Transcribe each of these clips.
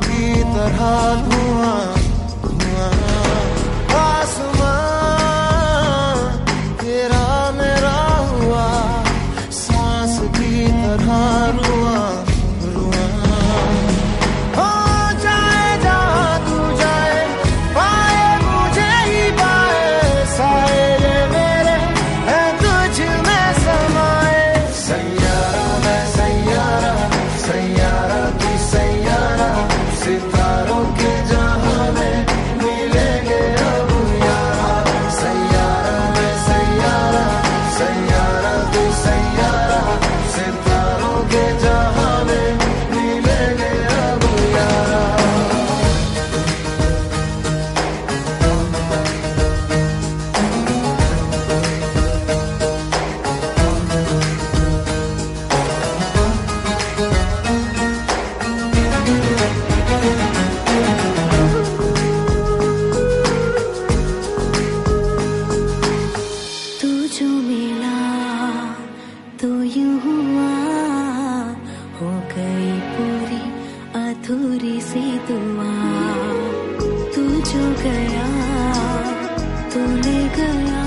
की तरह धुआँ तेरा मेरा हुआ सांस की तरह हो गई पूरी अधूरी सी दुआ। तू जो गया, तूने गया।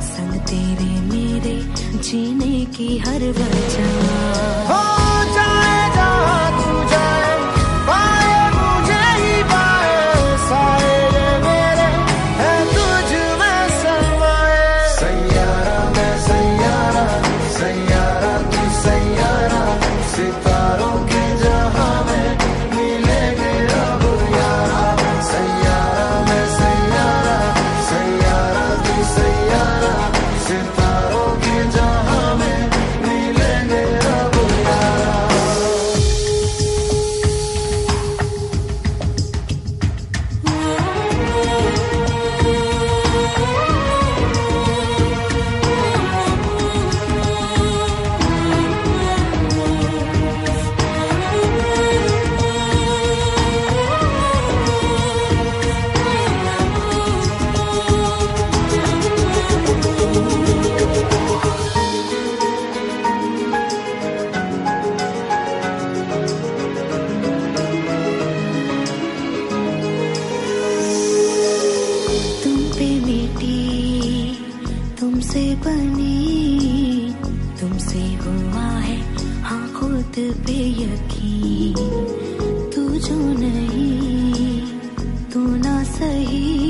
संग तेरे मेरे जीने की हर वजह। हाँ। यकीन तू जो नहीं तू ना सही।